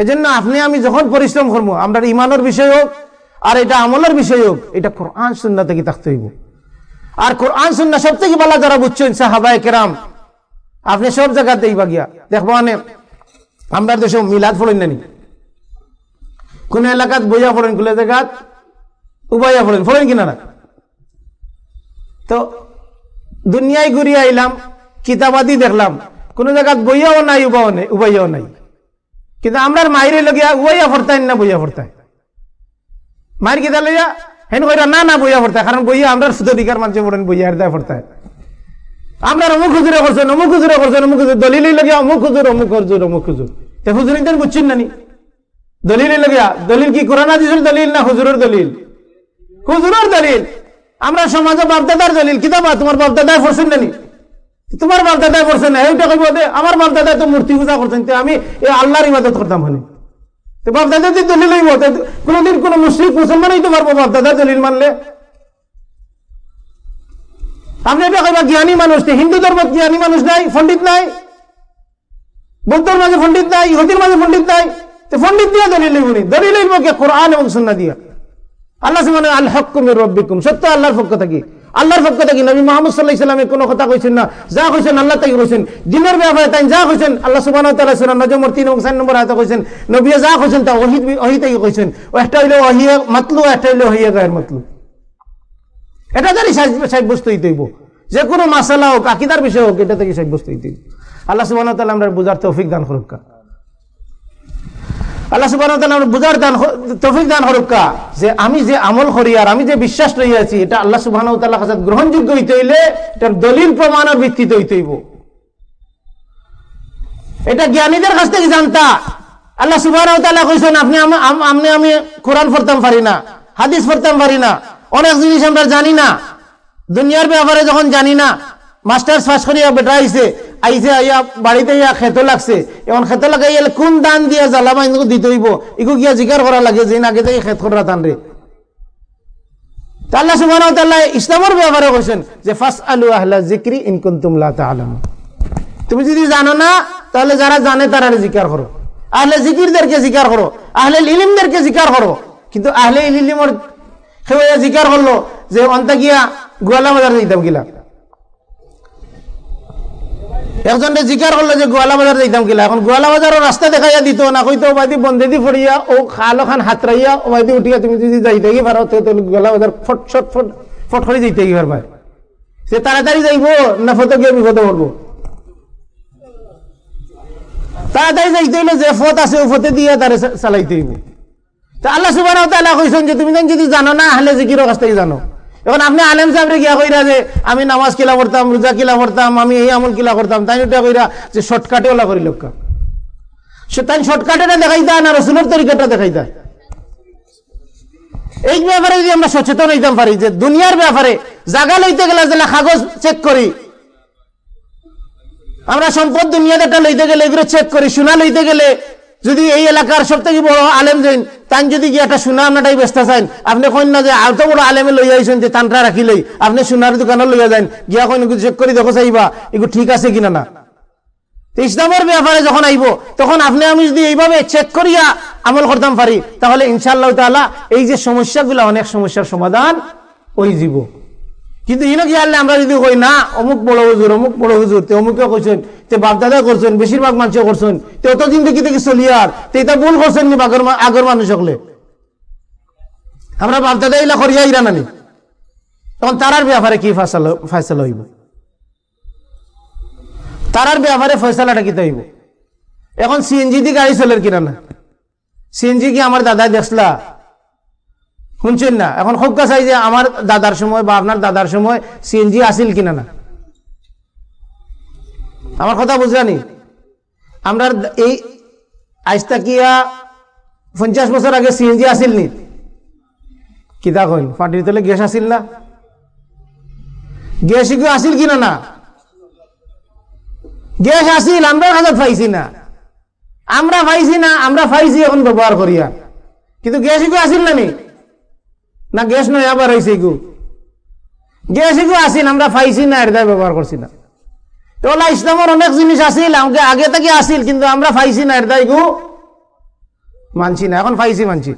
এজন্য আপনি, আমি যখন পরিশ্রম করব, আমরা ইমানের বিষয় হোক, আর এটা আমলের বিষয় হোক, এটা কোরআন সুন্না থেকে থাকতে হইব। আর কোরআন সুন্না সব থেকে বলা যারা বুঝছেন, সাহাবায় কেরাম, আপনি সব জায়গাতেই বাগিয়া দেখব মানে আমরা দেশে মিলাদ ফলেন নানি। কোন এলাকাত বইয়া ফলেন কোন জায়গাত উবাইয়া ফলেন ফলেন কিনা না তো দুনিয়ায় ঘুরিয়ে আইলাম, কিতাবাদি দেখলাম, কোন জায়গাত বইয়াও নাই উবাও নেই, উবাইয়াও নাই। কিন্তু আমরা মাইরে লগিয়া উবাইয়া ফরতাই না বইয়া ফরতাই মায়ের কিতা লইয়া? হেন কইরা, না না, বইয়া ফরতাই কারণ বইয়া আমরা সুদধিকার মানুষ পড়েন বইয়া দেয় ফরতাই আমরা অমুক হুজুরে করছেন, অমুক হুজুরে করছেন, অমুক হুজুর, দলিলই লগিয়া অমুক হুজুর অমুক হুজুর অমুক হুজুর। তে হুজুর ইন্টার বুঝছেন নানি দলিলই লগিয়া দলিল কি কোরআন হাদিসের দলিল না হুজুরের দলিল? হুজুরের দলিল। আমরা সমাজে বাপদাদার দলিল, কিতাবা তোমার বাপদাদায় পড়ছেন নানি তোমার বাপদাদায় পড়ছেন না এইটা কইব দে আমার বাপদাদায় তো মূর্তি পূজা করছেন তো আমি এই আল্লাহর ইবাদত করতাম হনি তো বাপদাদা যদি দলিল হইব কোনোদিন কোন মুসলিম মুসলমান হইতে পারব বাপদাদার দলিল মানলে। আপনি এটা কইবা, জ্ঞানী মানুষ হিন্দু ধর্ম জ্ঞানী মানুষ নাই, পণ্ডিত নাই। বৌদ্ধর মাঝে পণ্ডিত নাই ইহুদির মাঝে পণ্ডিত নাই। তো পণ্ডিত দিয়া দলিল লইব নি? দলিল লইব কে? কোরআন এবং সুন্নাহ দিয়া। আল্লাহ আল হক্কুমের রব্বিকুম সত্য আল্লাহর পক্ষ থাকি। আল্লাহর পক্ষ থাকি নবী মুহাম্মদ সাল্লাল্লাহু আলাইহি সাল্লামে কোনো কথা কইছেন না, যা কইছেন আল্লাহ তাই কইছেন দিনের ব্যাপারে তাই যা কইছেন, আল্লাহ সূরা নজমের 3 এবং 4 নম্বর আয়াতে কইছেন নবী যা কইছেন তা ওহী ওহী তাই কইছেন। একটা হইল ওহী মাতলু একটা হইল ওহী গায়ের মাতলু। এটা জানি সাব্যস্ত হইতে হইব। যে কোনো মাসালা হোক, আকিদার বিষয় হোক, এটা থেকে সাব্যস্ত হইতে হইব। আল্লাহ ওয়া তাআলা আমরা বুঝার তৌফিক দান করুক। আল্লাহ সুবাহ বুঝার দান, তফিক দান হরক্কা যে আমি যে আমল করি আর আমি যে বিশ্বাস রইয়াছি এটা আল্লাহ সুবাহ গ্রহণযোগ্য হইতে হইলে এটার দলিল প্রমাণের ভিত্তিতে হইতে হইব। এটা জ্ঞানীদের কাছ থেকে জানতা। আল্লাহ সুবাহ আপনি আপনি আমি কোরআন পড়তাম পারি না, হাদিস পড়তাম পারি না, অনেক জিনিস আমরা জানি না। দুনিয়ার ব্যাপারে যখন জানি না, মাস্টার্স পাস করিয়া বেটা আইছে আইসে আইয়া বাড়িতে ইয়া খেত লাগছে। এখন খেত লাগাই কোন দান দিয়া জ্বালা মাইনকে দিতে হইব ইগু গিয়া জিকার করা লাগে যে আগে থেকে খেত করা টান রে আল্লাহ তাআলা ইসলামের ব্যাপারে কইছেন যে ফাস আলু আহলা যিকরি ইন কুনতুম লা তাআলামুন। তুমি যদি জানো না, তাহলে যারা জানে তারা জিকার করো। আহলে জিকিরদেরকে জিকার করো। আহলে ইলিমদেরকে জিকার করো। কিন্তু আহলে ইলিমর সেও জিকার করল যে অন্তা গিয়া গোয়ালা বাজার দিতাম গিলা। একজনে জিকার করল যে গোয়ালা বাজার যাইতাম কিলা। এখন গোয়ালা বাজারের রাস্তা দেখাইয়া দিত না, কইতো ওবাইদি বন্ধে দি ফড়িয়া, ও খালো খান হাত হাতরাইয়া ওবাইদি উঠিয়া তুমি যদি যাইতে গিয়ে পারো, তো গোয়ালা বাজার ফট ফট ফট ফট করে যাইতে গিয়ে পারবা। সে তাড়াতাড়ি যাইব না ফটো গিয়ে বিপদে পড়ব? তাড়াতাড়ি যাইতে হইলে যে ফত আছে ও ফতে দিয়ে তারে চালাইতে হইব। তা আল্লাহ সুবাহ কইছেন যে, তুমি যদি জানো না, আহলে জিকির কাছ থেকে জানো। এখন আপনি আলেম সাহেবরে গিয়া কইরা যে, আমি নামাজ কিলা করতাম রোজা কিলা করতাম আমি এই আমল কিলা করতাম, তাই ওটা কইরা যে শর্টকাটে ওলা করি লোক তাই শর্টকাটেটা দেখাই দেয় না, রসুলের তরিকাটা দেখাই দেয়। এই ব্যাপারে যদি আমরা সচেতন হইতাম পারি, যে দুনিয়ার ব্যাপারে জাগা লইতে গেলে যে কাগজ চেক করি, আমরা সম্পদ দুনিয়াটা লইতে গেলে এগুলো চেক করি, সোনা লইতে গেলে যদি এই এলাকার সব থেকে বড় আলেম যাইন তান যদি যে একটা সোনা আপনাটাই ব্যস্ত চাইন আপনি কইন না যে আলতো বড় আলেমে লই আইসেন যে তানটা রাখি লই। আপনি সোনার দোকানে লইয়া যান, গিয়া কইন চেক করে দেখো চাইবা এগুলো ঠিক আছে কিনা না। ইসলামের ব্যাপারে যখন আইব, তখন আপনি আমি যদি এইভাবে চেক করিয়া আমল করতাম পারি, তাহলে ইনশাআল্লাহ তাআলা এই যে সমস্যাগুলো অনেক সমস্যার সমাধান ওই জীব কিন্তু ইনো আনলে আমরা যদি কই, না, অমুক বড় হুজুর, অমুক বড় হুজুর, তে অমুকে কইছেন তে বাপদাদা করছেন, বেশিরভাগ মানুষ করছেন, তে অতদিন দেখি দেখি চলি আর তে এটা ভুল করছেন নি আগর আগর মানুষ হকলে আমরা বাপদাদা ইলা করিয়া ইরা নানি। তখন তারার ব্যাপারে কি ফাইসালা ফাইসালা হইব? তারার ব্যাপারে ফয়সালাটা কি হইব? এখন সিএনজি দিয়ে গাড়ি চলের কিনা না সিএনজি কি আমার দাদা দেখলা শুনছেন না? এখন খুব চাই যে আমার দাদার সময় বা আপনার দাদার সময় সিএনজি আসিল কিনা না? আমার কথা বুঝলানি আমরা এই আইসটা কিয়া পঞ্চাশ বছর আগে সিএনজি আসিল নি? কিতা কইন? ফাটির তলে গ্যাস আসিল না? গ্যাস কি আসিল কিনা না? গ্যাস আসিল আমরা হাজার পাইছি না। আমরা পাইছি না, আমরা পাইছি এখন ব্যবহার করিয়া। কিন্তু গ্যাস কি আসিল না নি? না গ্যাস নয় আবার হয়েছে গু। গ্যাস এগু আসিল, আমরা পাইছি না এটা ব্যবহার করছি না। তো ওলা ইসলামের অনেক জিনিস আসিল, আমাকে আগে থেকে আসিল, কিন্তু আমরা পাইছি না এটা গু। মানছি না, এখন পাইছি, মানছি।